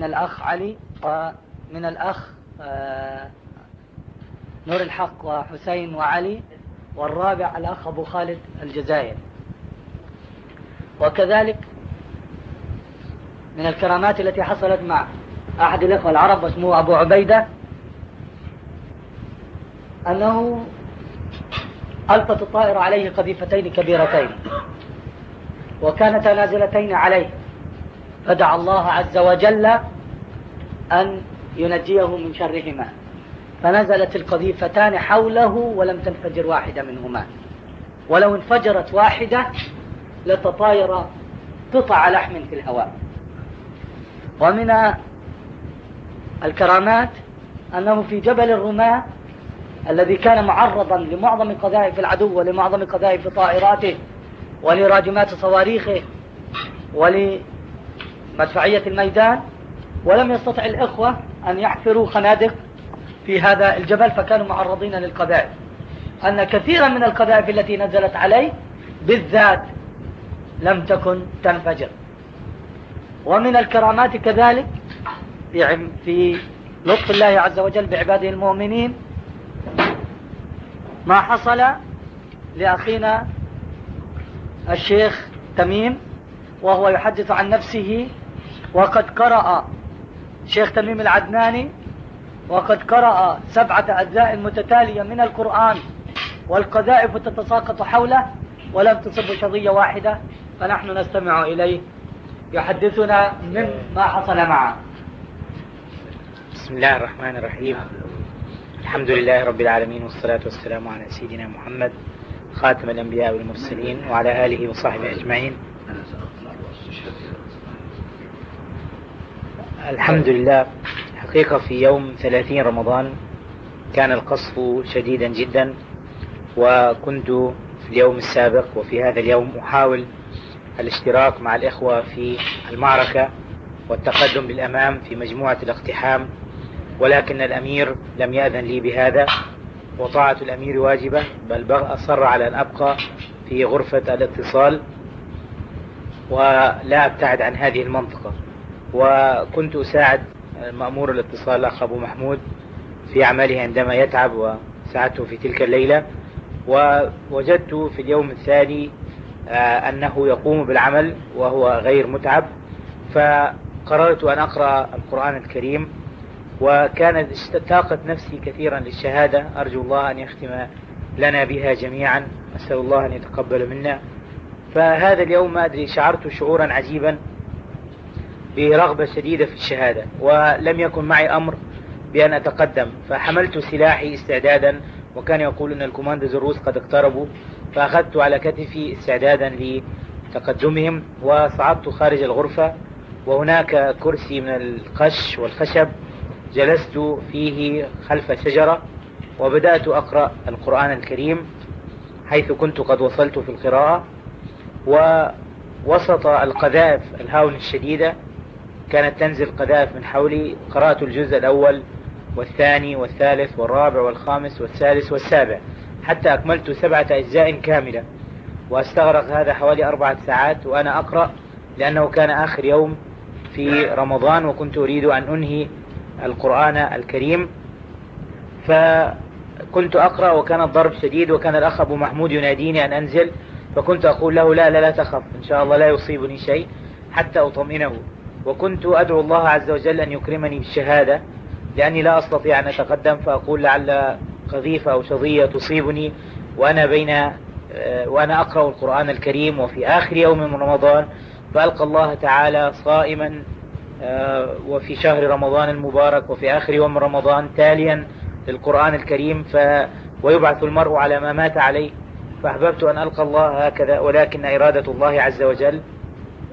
من الأخ علي ومن الأخ آه، نور الحق وحسين وعلي والرابع الأخ أبو خالد الجزائر. وكذلك من الكرامات التي حصلت مع أحد الإخوة العرب واسمه أبو عبيدة أنه ألقت الطائرة عليه قذيفتين كبيرتين وكانتا نازلتين عليه. فدعا الله عز وجل أن ينجيه من شرهما. فنزلت القذيفتان حوله ولم تنفجر واحدة منهما. ولو انفجرت واحدة لتطاير قطع لحم في الهواء. ومن الكرامات أنه في جبل الرماة الذي كان معرضا لمعظم قذائف العدو ولمعظم قذائف طائراته ولراجمات صواريخه ولمدفعية الميدان ولم يستطع الإخوة أن يحفروا خنادق في هذا الجبل فكانوا معرضين للقذائف أن كثيرا من القذائف التي نزلت عليه بالذات لم تكن تنفجر. ومن الكرامات كذلك في لطف الله عز وجل بعباده المؤمنين ما حصل لأخينا الشيخ تميم وهو يحدث عن نفسه وقد قرأ شيخ تميم العدناني وقد قرأ سبعة أجزاء متتالية من القرآن والقذائف تتساقط حوله ولم تصب شظية واحدة فنحن نستمع إليه. يحدثنا من ما حصل معه. بسم الله الرحمن الرحيم. الحمد لله رب العالمين والصلاة والسلام على سيدنا محمد خاتم الأنبياء والمرسلين وعلى آله وصحبه أجمعين. الحمد لله حقيقة في يوم ثلاثين رمضان كان القصف شديدا جدا وكنت في اليوم السابق وفي هذا اليوم أحاول الاشتراك مع الإخوة في المعركة والتقدم بالأمام في مجموعة الاقتحام ولكن الأمير لم يأذن لي بهذا وطاعة الأمير واجبة بل أصر على أن أبقى في غرفة الاتصال ولا أبتعد عن هذه المنطقة. وكنت أساعد مأمور الاتصال الأخ أبو محمود في عمله عندما يتعب وساعدته في تلك الليلة ووجدت في اليوم الثاني آه، أنه يقوم بالعمل وهو غير متعب فقررت أن أقرأ القرآن الكريم وكانت اشتاقت نفسي كثيرا للشهادة أرجو الله أن يختم لنا بها جميعا أسأل الله أن يتقبل منا. فهذا اليوم ما أدري شعرت شعورا عجيبا برغبة شديدة في الشهادة ولم يكن معي أمر بأن أتقدم فحملت سلاحي استعدادا وكان يقول أن الكوماندوز الروس قد اقتربوا فأخذت على كتفي استعدادا لتقدمهم وصعدت خارج الغرفة وهناك كرسي من القش والخشب جلست فيه خلف شجرة وبدأت أقرأ القرآن الكريم حيث كنت قد وصلت في القراءة ووسط القذائف الهاون الشديدة كانت تنزل قذائف من حولي. قرأت الجزء الأول والثاني والثالث والرابع والخامس والسادس والسابع. حتى أكملت سبعة أجزاء كاملة. وأستغرق هذا حوالي أربعة ساعات وأنا أقرأ لأنه كان آخر يوم في رمضان وكنت أريد أن أنهي القرآن الكريم. فكنت أقرأ وكان الضرب شديد وكان الأخ أبو محمود يناديني أن أنزل فكنت أقول له لا لا لا تخف إن شاء الله لا يصيبني شيء حتى أطمئنه. وكنت أدعو الله عز وجل أن يكرمني بالشهادة لأني لا أستطيع أن أتقدم فأقول لعل قذيفة أو شظية تصيبني وأنا بين آه، وأنا أقرأ القرآن الكريم وفي آخر يوم من رمضان فألقى الله تعالى صائما آه، وفي شهر رمضان المبارك وفي آخر يوم رمضان تاليا للقرآن الكريم ف ويبعث المرء على ما مات عليه. فأحببت أن ألقى الله هكذا ولكن إرادة الله عز وجل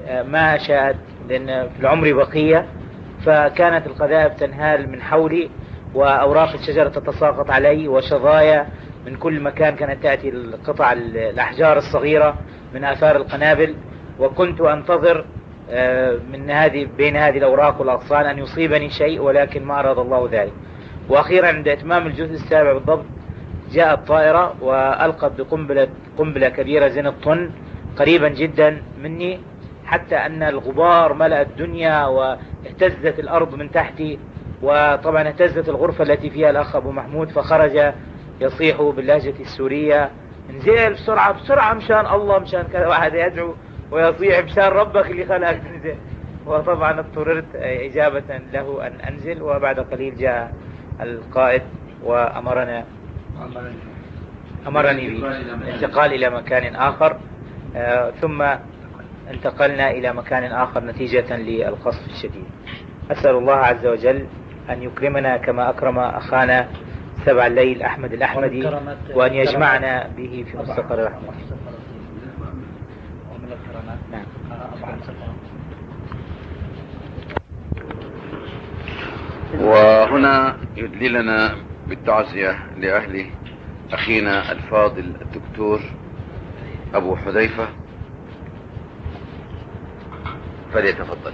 آه، ما شاءت. لأن في العمر بقية فكانت القذائف تنهال من حولي وأوراق الشجرة تتساقط علي وشظايا من كل مكان كانت تأتي القطع الأحجار الصغيرة من آثار القنابل. وكنت أنتظر آه، من هذه بين هذه الأوراق والأغصان أن يصيبني شيء ولكن ما أراد الله ذلك. وأخيرا عند إتمام الجزء السابع بالضبط جاءت طائرة وألقت بقنبلة قنبلة كبيرة زين الطن قريبا جدا مني. حتى أن الغبار ملأ الدنيا واهتزت الأرض من تحتي وطبعا اهتزت الغرفة التي فيها الأخ أبو محمود فخرج يصيح باللهجة السورية انزل بسرعة بسرعة مشان الله مشان كذا. واحد يدعو ويصيح مشان ربك اللي خلقك تنزل وطبعا اضطررت إجابة له أن أنزل وبعد قليل جاء القائد وأمرنا أمرني. بالانتقال إلى مكان آخر. آه، ثم انتقلنا إلى مكان آخر نتيجة للقصف الشديد. أسأل الله عز وجل أن يكرمنا كما أكرم أخانا سبع الليل أحمد الأحمدي وأن يجمعنا به في مستقر رحمته. نعم. وهنا يدلي لنا بالتعزية لأهل أخينا الفاضل الدكتور أبو حذيفة. فليتفضل.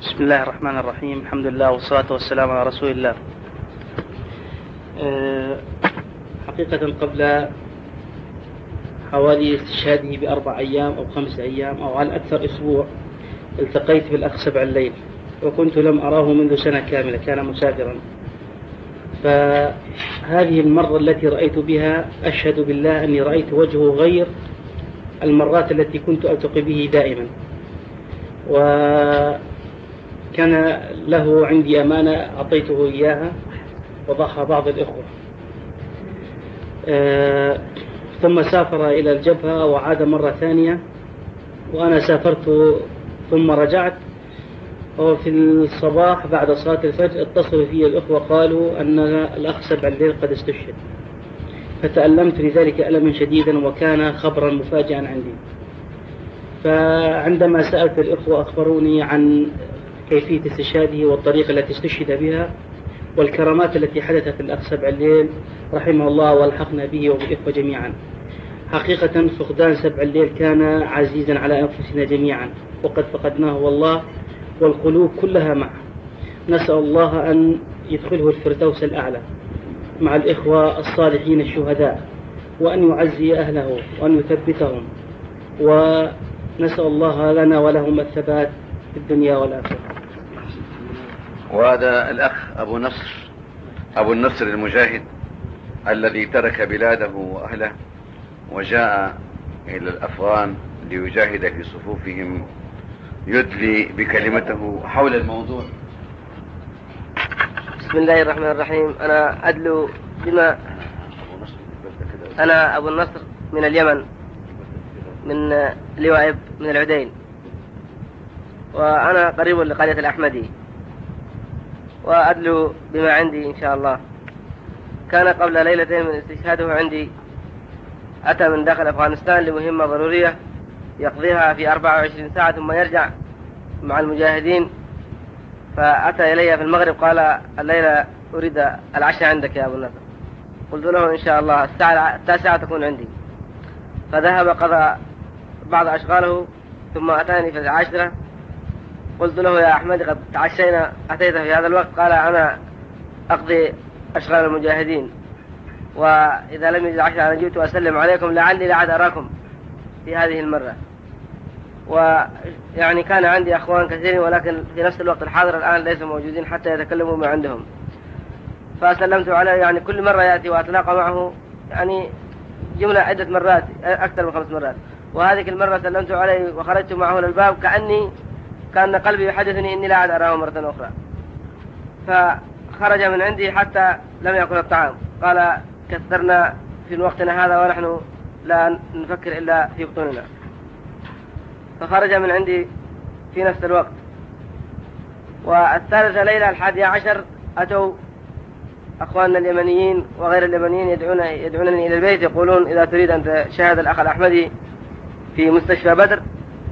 بسم الله الرحمن الرحيم. الحمد لله والصلاة والسلام على رسول الله. أه، حقيقة قبل حوالي استشهاده بأربع أيام أو خمس أيام أو على الأكثر أسبوع التقيت بالأخ سبع الليل وكنت لم أراه منذ سنة كاملة كان مسافرا. فهذه المرة التي رأيت بها أشهد بالله أني رأيت وجهه غير المرات التي كنت ألتقي به دائما. وكان له عندي أمانة أعطيته إياها وضعها بعض الإخوة. آه، ثم سافر إلى الجبهة وعاد مرة ثانية وأنا سافرت ثم رجعت. وفي الصباح بعد صلاة الفجر اتصلوا في الأخوة قالوا أن الأخ سبع الليل قد استشهد. فتألمت لذلك ألما شديدا وكان خبرا مفاجئا عندي. فعندما سألت الإخوة أخبروني عن كيفية استشهاده والطريقة التي استشهد بها والكرامات التي حدثت للأخ سبع الليل رحمه الله وألحقنا به وبالإخوة جميعا. حقيقة فقدان سبع الليل كان عزيزا على أنفسنا جميعا وقد فقدناه والله والقلوب كلها معه. نسأل الله أن يدخله الفردوس الأعلى مع الإخوة الصالحين الشهداء وأن يعزي أهله وأن يثبتهم ونسأل الله لنا ولهم الثبات في الدنيا والآخرة. وهذا الأخ أبو نصر أبو النصر المجاهد الذي ترك بلاده وأهله وجاء إلى الأفغان ليجاهد في صفوفهم يدلي بكلمته حول الموضوع. بسم الله الرحمن الرحيم. أنا أدلو بما أنا أبو النصر من اليمن. من لواء من العدين وأنا قريب لقرية الأحمدي. وأدلو بما عندي إن شاء الله. كان قبل ليلتين من استشهاده عندي. أتى من داخل أفغانستان لمهمة ضرورية يقضيها في 24 ساعة ثم يرجع مع المجاهدين. فأتى إلي في المغرب قال الليلة أريد العشاء عندك يا أبو النصر. قلت له إن شاء الله الساعة التاسعة تكون عندي. فذهب قضى بعض أشغاله ثم أتاني في العاشرة. قلت له يا أحمد قد تعشينا أتيت في هذا الوقت؟ قال أنا أقضي أشغال المجاهدين. وإذا لم يجد عشاء أنا جئت وأسلم عليكم لعلي لا عاد أراكم في هذه المرة. ويعني كان عندي أخوان كثيرين ولكن في نفس الوقت الحاضر الآن ليسوا موجودين حتى يتكلموا ما عندهم. فسلمت عليه يعني كل مرة يأتي وأتلاقى معه يعني جملة عدة مرات أكثر من خمس مرات. وهذه المرة سلمت عليه وخرجت معه للباب كأني كان قلبي يحدثني إني لا أعد أراه مرة أخرى. فخرج من عندي حتى لم يأكل الطعام. قال كثرنا في وقتنا هذا ونحن لا نفكر إلا في بطوننا. فخرج من عندي في نفس الوقت. والثالثة ليلة الحادية عشر أتوا أخواننا اليمنيين وغير اليمنيين يدعون يدعونني إلى البيت يقولون إذا تريد أن تشاهد الأخ الأحمدي في مستشفى بدر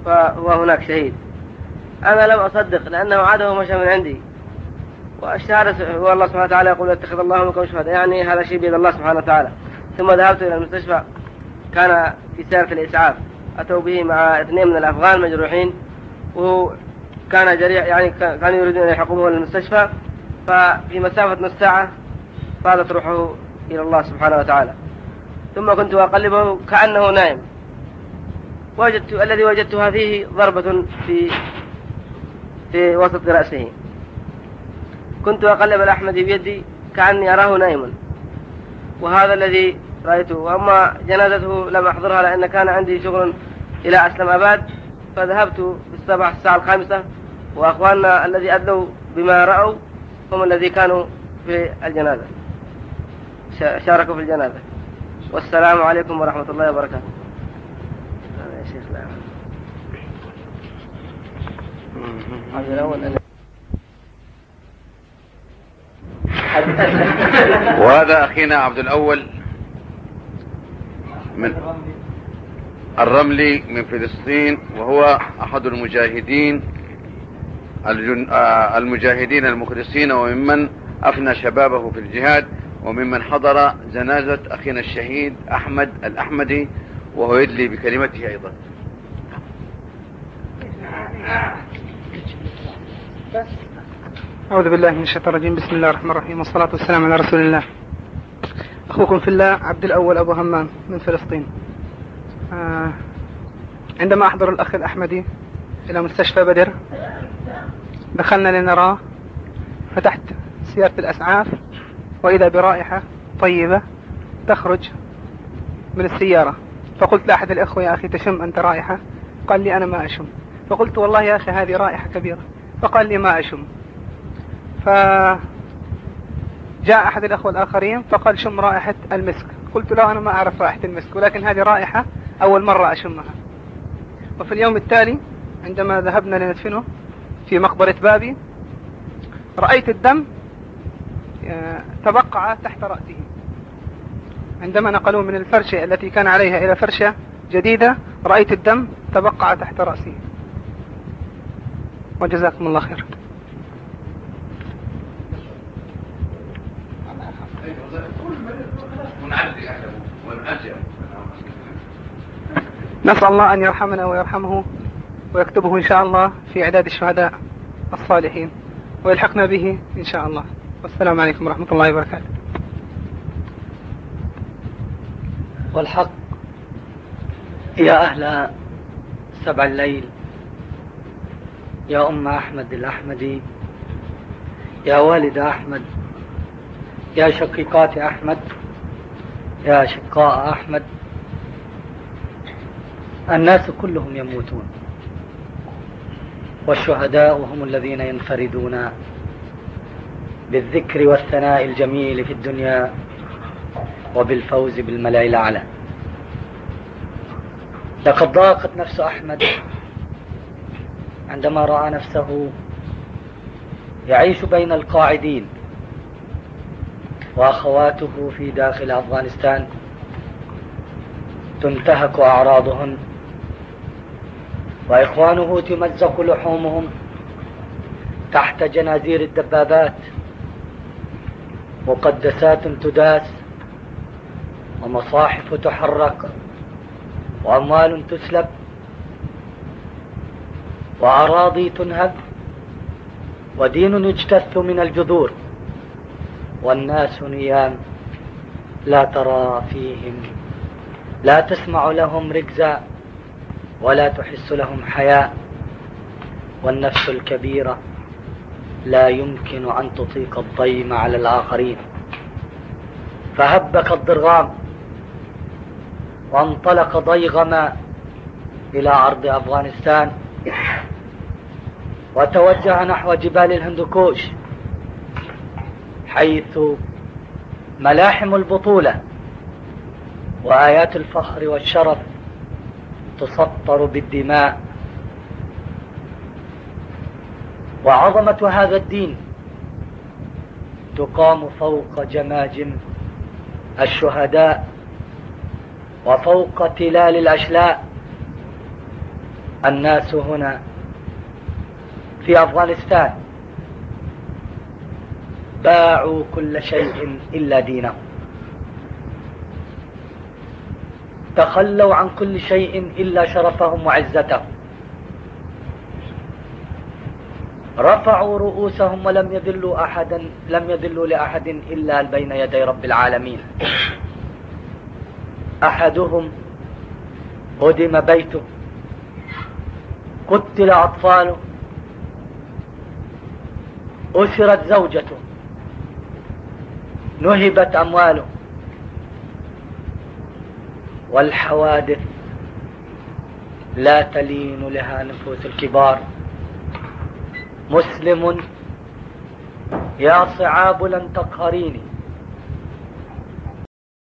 فهو هناك شهيد. أنا لم أصدق لأنه عاده ومشى من عندي. والشهادة هو الله سبحانه وتعالى يقول اتخذ الله منكم شهداء يعني هذا شيء بيد الله سبحانه وتعالى. ثم ذهبت إلى المستشفى كان في سيارة الإسعاف. أتوا به مع اثنين من الأفغان مجروحين وهو كان جريح يعني كانوا يريدون أن يحقوه للمستشفى. ففي مسافة نص ساعة فاضت روحه إلى الله سبحانه وتعالى. ثم كنت أقلبه كأنه نائم وجدت الذي وجدتها فيه ضربة في في وسط رأسه. كنت أقلب الأحمد بيدي كأني أراه نائما. وهذا الذي رأيته. وأما جنازته لم أحضرها لأن كان عندي شغل إلى أسلم أباد فذهبت في السبع الساعة الخامسة وأخواننا الذي أدلوا بما رأوا هم الذي كانوا في الجنازة. شاركوا في الجنازة. والسلام عليكم ورحمة الله وبركاته يا شيخ وهذا أخينا عبد الأول من الرملي من فلسطين وهو أحد المجاهدين. آه، المجاهدين المخلصين وممن أفنى شبابه في الجهاد وممن حضر جنازة أخينا الشهيد أحمد الأحمدي وهو يدلي بكلمته أيضا أعوذ بالله من الشيطان الرجيم. بسم الله الرحمن الرحيم. والصلاة والسلام على رسول الله. أخوكم في الله عبد الأول أبو همام من فلسطين. آه عندما أحضر الأخ الأحمدي إلى مستشفى بدر دخلنا لنراه. فتحت سيارة الأسعاف وإذا برائحة طيبة تخرج من السيارة. فقلت لأحد الإخوة يا أخي تشم أنت رائحة؟ قال لي أنا ما أشم. فقلت والله يا أخي هذه رائحة كبيرة. فقال لي ما أشم. فجاء أحد الأخوة الآخرين فقال شم رائحة المسك. قلت له أنا ما أعرف رائحة المسك ولكن هذه رائحة أول مرة أشمها. وفي اليوم التالي عندما ذهبنا لندفنه في مقبرة بابي رأيت الدم آه، تبقع تحت رأسه. عندما نقلوه من الفرشة التي كان عليها إلى فرشة جديدة رأيت الدم تبقع تحت رأسه. وجزاكم الله خير نسأل الله أن يرحمنا ويرحمه ويكتبه إن شاء الله في إعداد الشهداء الصالحين ويلحقنا به إن شاء الله. والسلام عليكم ورحمة الله وبركاته. والحق يا أهل سبع الليل يا أم أحمد الأحمدي يا والد أحمد يا شقيقات أحمد يا شقاء أحمد. الناس كلهم يموتون والشهداء هم الذين ينفردون بالذكر والثناء الجميل في الدنيا وبالفوز بالملأ الأعلى. لقد ضاقت نفس أحمد عندما رأى نفسه يعيش بين القاعدين وأخواته في داخل أفغانستان تنتهك أعراضهن وإخوانه تمزق لحومهم تحت جنازير الدبابات مقدسات تداس ومصاحف تحرك وأموال تسلب. وأراضي تنهب ودين يجتث من الجذور والناس نيام لا ترى فيهم لا تسمع لهم ركزا ولا تحس لهم حياء والنفس الكبيرة لا يمكن أن تطيق الضيم على الآخرين فهب كالضرغام وانطلق ضيغما إلى أرض أفغانستان وتوجه نحو جبال الهندوكوش حيث ملاحم البطولة وآيات الفخر والشرف تسطر بالدماء. وعظمة هذا الدين تقام فوق جماجم الشهداء وفوق تلال الأشلاء. الناس هنا في أفغانستان. باعوا كل شيء إلا دينهم. تخلوا عن كل شيء إلا شرفهم وعزتهم. رفعوا رؤوسهم ولم يذلوا أحدا لم يذلوا لأحد إلا بين يدي رب العالمين. أحدهم هدم بيته. قتل أطفاله. أسرت زوجته. نهبت أمواله. والحوادث لا تلين لها نفوس الكبار. مسلم يا صعاب لن تقهريني.